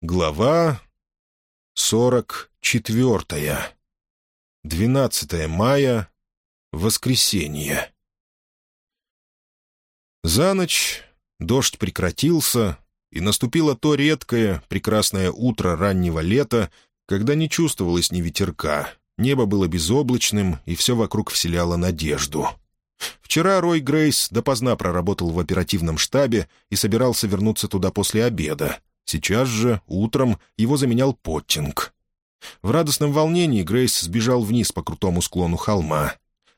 Глава сорок четвертая. Двенадцатое мая. Воскресенье. За ночь дождь прекратился, и наступило то редкое, прекрасное утро раннего лета, когда не чувствовалось ни ветерка, небо было безоблачным, и все вокруг вселяло надежду. Вчера Рой Грейс допоздна проработал в оперативном штабе и собирался вернуться туда после обеда, Сейчас же, утром, его заменял Поттинг. В радостном волнении Грейс сбежал вниз по крутому склону холма.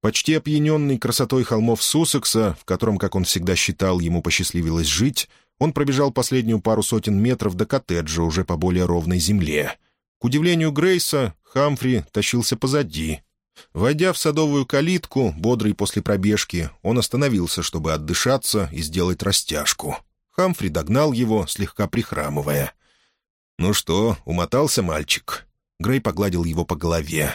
Почти опьяненный красотой холмов Суссекса, в котором, как он всегда считал, ему посчастливилось жить, он пробежал последнюю пару сотен метров до коттеджа уже по более ровной земле. К удивлению Грейса, Хамфри тащился позади. Войдя в садовую калитку, бодрый после пробежки, он остановился, чтобы отдышаться и сделать растяжку. Хамфри догнал его, слегка прихрамывая. «Ну что, умотался мальчик?» Грей погладил его по голове.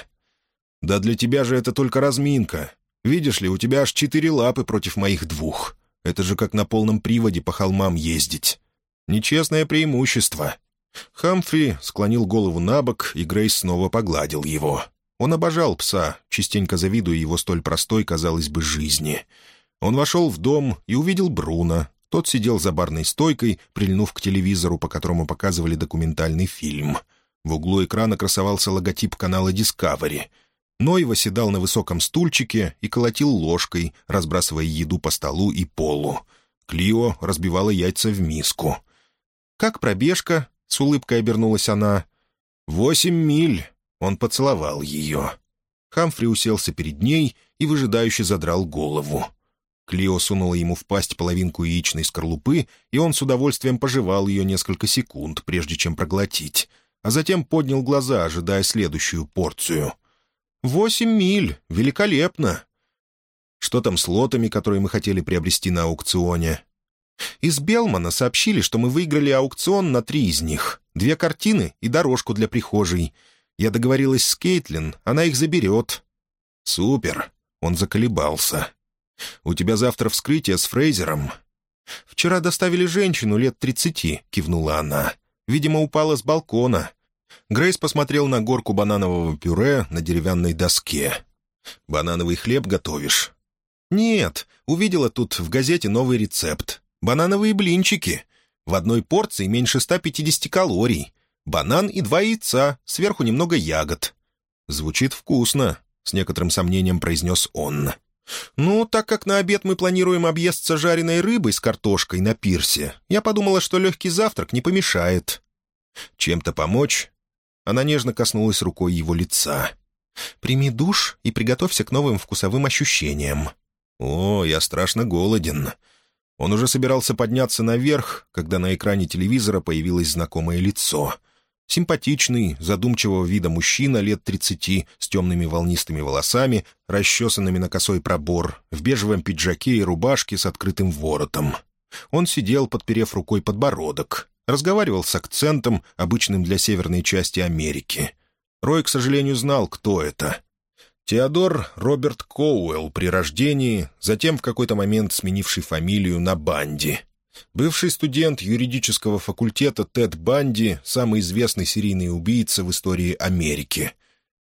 «Да для тебя же это только разминка. Видишь ли, у тебя аж четыре лапы против моих двух. Это же как на полном приводе по холмам ездить. Нечестное преимущество». Хамфри склонил голову на бок, и Грейс снова погладил его. Он обожал пса, частенько завидуя его столь простой, казалось бы, жизни. Он вошел в дом и увидел Бруно, тот сидел за барной стойкой, прильнув к телевизору, по которому показывали документальный фильм. В углу экрана красовался логотип канала Discovery. Ной восседал на высоком стульчике и колотил ложкой, разбрасывая еду по столу и полу. Клио разбивала яйца в миску. «Как пробежка?» — с улыбкой обернулась она. «Восемь миль!» — он поцеловал ее. Хамфри уселся перед ней и выжидающе задрал голову. Клио сунула ему в пасть половинку яичной скорлупы, и он с удовольствием пожевал ее несколько секунд, прежде чем проглотить, а затем поднял глаза, ожидая следующую порцию. «Восемь миль! Великолепно!» «Что там с лотами, которые мы хотели приобрести на аукционе?» «Из Белмана сообщили, что мы выиграли аукцион на три из них. Две картины и дорожку для прихожей. Я договорилась с Кейтлин, она их заберет». «Супер!» — он заколебался. «У тебя завтра вскрытие с Фрейзером». «Вчера доставили женщину лет тридцати», — кивнула она. «Видимо, упала с балкона». Грейс посмотрел на горку бананового пюре на деревянной доске. «Банановый хлеб готовишь?» «Нет, увидела тут в газете новый рецепт. Банановые блинчики. В одной порции меньше 150 калорий. Банан и два яйца, сверху немного ягод». «Звучит вкусно», — с некоторым сомнением произнес он. «Ну, так как на обед мы планируем объесться жареной рыбой с картошкой на пирсе, я подумала, что легкий завтрак не помешает». «Чем-то помочь?» Она нежно коснулась рукой его лица. «Прими душ и приготовься к новым вкусовым ощущениям». «О, я страшно голоден». Он уже собирался подняться наверх, когда на экране телевизора появилось знакомое лицо — Симпатичный, задумчивого вида мужчина лет тридцати, с темными волнистыми волосами, расчесанными на косой пробор, в бежевом пиджаке и рубашке с открытым воротом. Он сидел, подперев рукой подбородок, разговаривал с акцентом, обычным для северной части Америки. Рой, к сожалению, знал, кто это. Теодор Роберт Коуэлл при рождении, затем в какой-то момент сменивший фамилию на Банди — Бывший студент юридического факультета Тед Банди — самый известный серийный убийца в истории Америки.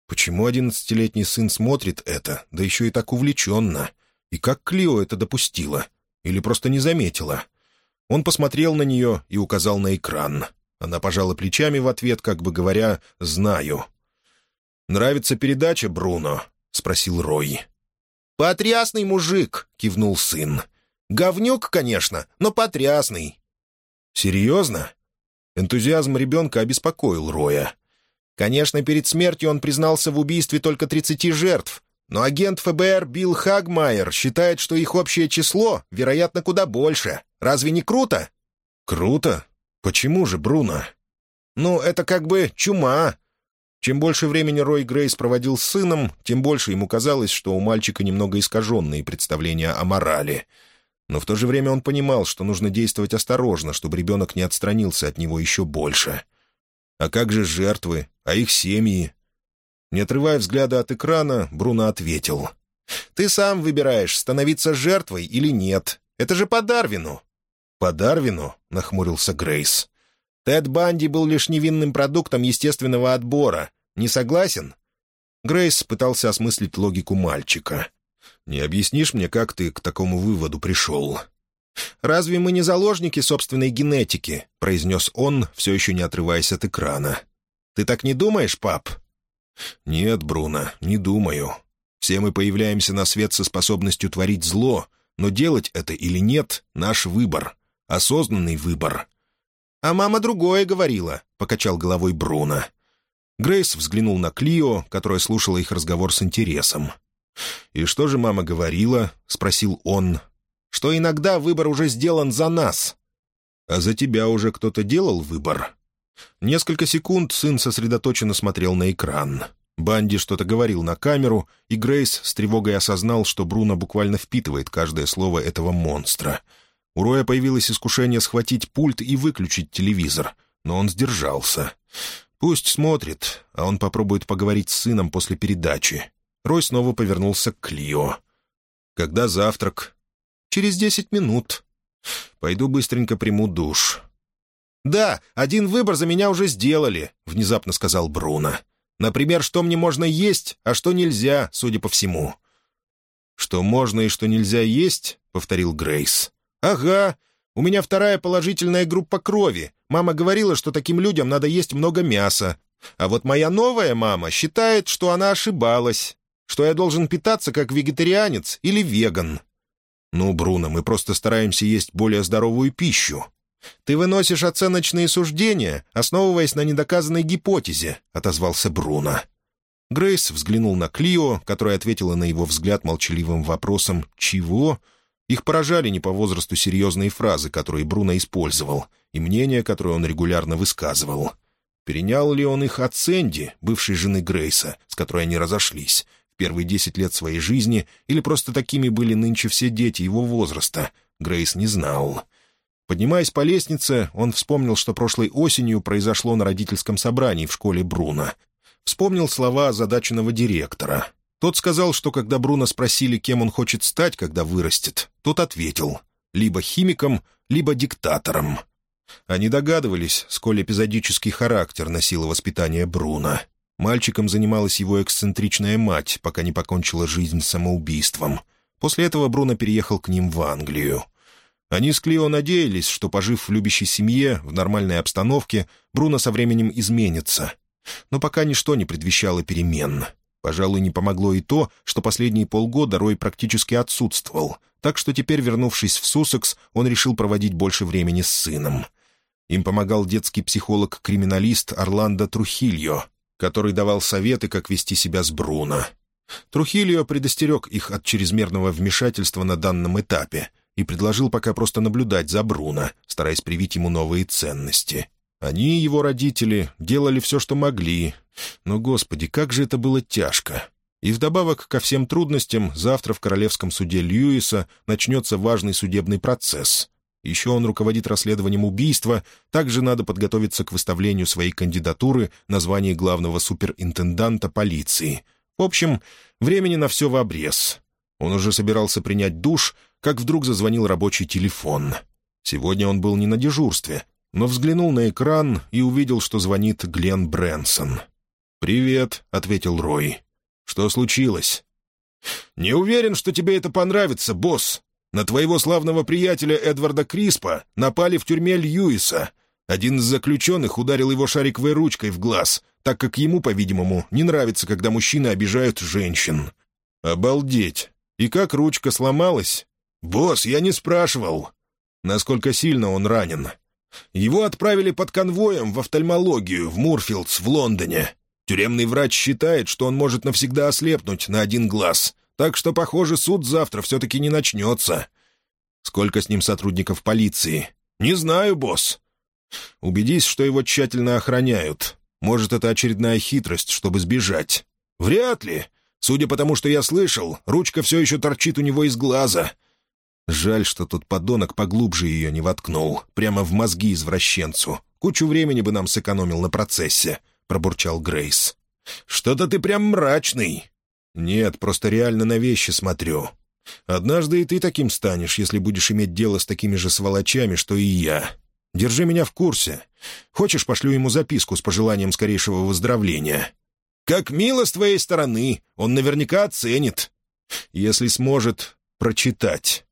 Почему одиннадцатилетний сын смотрит это, да еще и так увлеченно? И как Клио это допустила? Или просто не заметила? Он посмотрел на нее и указал на экран. Она пожала плечами в ответ, как бы говоря «знаю». «Нравится передача, Бруно?» — спросил Рой. «Потрясный мужик!» — кивнул сын. Говнюк, конечно, но потрясный». «Серьезно?» Энтузиазм ребенка обеспокоил Роя. Конечно, перед смертью он признался в убийстве только 30 жертв, но агент ФБР Билл Хагмайер считает, что их общее число, вероятно, куда больше. Разве не круто? Круто? Почему же, Бруно? Ну, это как бы чума. Чем больше времени Рой Грейс проводил с сыном, тем больше ему казалось, что у мальчика немного искаженные представления о морали — но в то же время он понимал, что нужно действовать осторожно, чтобы ребенок не отстранился от него еще больше. А как же жертвы, а их семьи? Не отрывая взгляда от экрана, Бруно ответил. «Ты сам выбираешь, становиться жертвой или нет. Это же по Дарвину». «По Дарвину?» — нахмурился Грейс. Тед Банди был лишь невинным продуктом естественного отбора. Не согласен?» Грейс пытался осмыслить логику мальчика. «Не объяснишь мне, как ты к такому выводу пришел?» «Разве мы не заложники собственной генетики?» — произнес он, все еще не отрываясь от экрана. «Ты так не думаешь, пап?» «Нет, Бруно, не думаю. Все мы появляемся на свет со способностью творить зло, но делать это или нет — наш выбор. Осознанный выбор». «А мама другое говорила», — покачал головой Бруно. Грейс взглянул на Клио, которая слушала их разговор с интересом. «И что же мама говорила?» — спросил он. «Что иногда выбор уже сделан за нас». «А за тебя уже кто-то делал выбор?» Несколько секунд сын сосредоточенно смотрел на экран. Банди что-то говорил на камеру, и Грейс с тревогой осознал, что Бруно буквально впитывает каждое слово этого монстра. У Роя появилось искушение схватить пульт и выключить телевизор, но он сдержался. Пусть смотрит, а он попробует поговорить с сыном после передачи. Рой снова повернулся к Клио. «Когда завтрак?» «Через десять минут». «Пойду быстренько приму душ». «Да, один выбор за меня уже сделали», — внезапно сказал Бруно. «Например, что мне можно есть, а что нельзя, судя по всему». «Что можно и что нельзя есть?» — повторил Грейс. «Ага. У меня вторая положительная группа крови. Мама говорила, что таким людям надо есть много мяса. А вот моя новая мама считает, что она ошибалась, что я должен питаться как вегетарианец или веган». «Ну, Бруно, мы просто стараемся есть более здоровую пищу. «Ты выносишь оценочные суждения, основываясь на недоказанной гипотезе», — отозвался Бруно. Грейс взглянул на Клио, которая ответила на его взгляд молчаливым вопросом «Чего?». Их поражали не по возрасту серьезные фразы, которые Бруно использовал, и мнения, которые он регулярно высказывал. Перенял ли он их от Сэнди, бывшей жены Грейса, с которой они разошлись, в первые десять лет своей жизни, или просто такими были нынче все дети его возраста, Грейс не знал. Поднимаясь по лестнице, он вспомнил, что прошлой осенью произошло на родительском собрании в школе Бруно. Вспомнил слова озадаченного директора. Тот сказал, что когда Бруно спросили, кем он хочет стать, когда вырастет, тот ответил — либо химиком, либо диктатором. Они догадывались, сколь эпизодический характер носило воспитание Бруно. Мальчиком занималась его эксцентричная мать, пока не покончила жизнь самоубийством. После этого Бруно переехал к ним в Англию. Они с Клио надеялись, что, пожив в любящей семье, в нормальной обстановке, Бруно со временем изменится. Но пока ничто не предвещало перемен. Пожалуй, не помогло и то, что последние полгода Рой практически отсутствовал, так что теперь, вернувшись в Суссекс, он решил проводить больше времени с сыном. Им помогал детский психолог-криминалист Орландо Трухильо, который давал советы, как вести себя с Бруно. Трухильо предостерег их от чрезмерного вмешательства на данном этапе — и предложил пока просто наблюдать за Бруно, стараясь привить ему новые ценности. Они, его родители, делали все, что могли. Но, господи, как же это было тяжко. И вдобавок ко всем трудностям, завтра в Королевском суде Льюиса начнется важный судебный процесс. Еще он руководит расследованием убийства, также надо подготовиться к выставлению своей кандидатуры на звание главного суперинтенданта полиции. В общем, времени на все в обрез. Он уже собирался принять душ, как вдруг зазвонил рабочий телефон. Сегодня он был не на дежурстве, но взглянул на экран и увидел, что звонит Глен Брэнсон. «Привет», — ответил Рой. «Что случилось?» «Не уверен, что тебе это понравится, босс. На твоего славного приятеля Эдварда Криспа напали в тюрьме Льюиса. Один из заключенных ударил его шариковой ручкой в глаз, так как ему, по-видимому, не нравится, когда мужчины обижают женщин». «Обалдеть! И как ручка сломалась?» «Босс, я не спрашивал, насколько сильно он ранен. Его отправили под конвоем в офтальмологию в Мурфилдс в Лондоне. Тюремный врач считает, что он может навсегда ослепнуть на один глаз, так что, похоже, суд завтра все-таки не начнется. Сколько с ним сотрудников полиции? Не знаю, босс. Убедись, что его тщательно охраняют. Может, это очередная хитрость, чтобы сбежать. Вряд ли. Судя по тому, что я слышал, ручка все еще торчит у него из глаза — Жаль, что тот подонок поглубже ее не воткнул, прямо в мозги извращенцу. Кучу времени бы нам сэкономил на процессе», — пробурчал Грейс. «Что-то ты прям мрачный». «Нет, просто реально на вещи смотрю. Однажды и ты таким станешь, если будешь иметь дело с такими же сволочами, что и я. Держи меня в курсе. Хочешь, пошлю ему записку с пожеланием скорейшего выздоровления?» «Как мило с твоей стороны. Он наверняка оценит». «Если сможет прочитать».